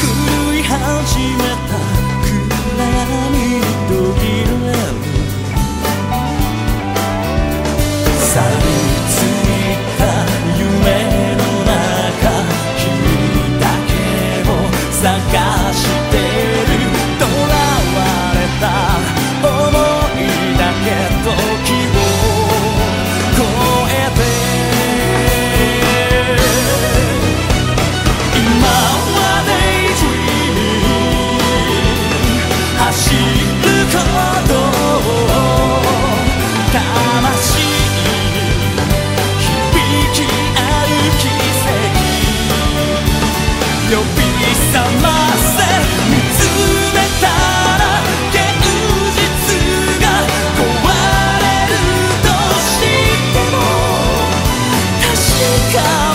狂い始めた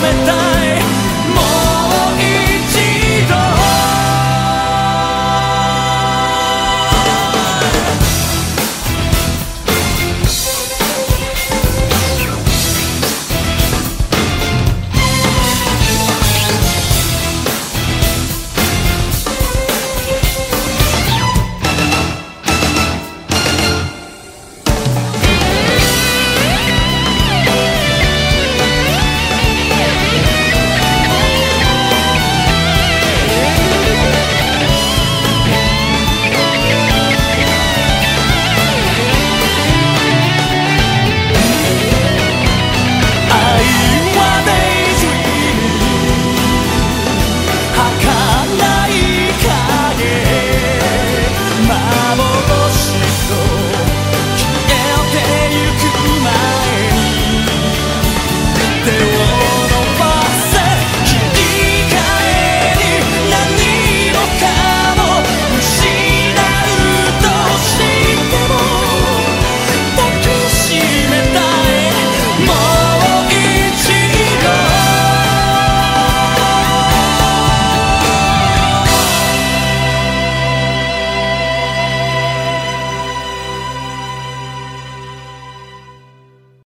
me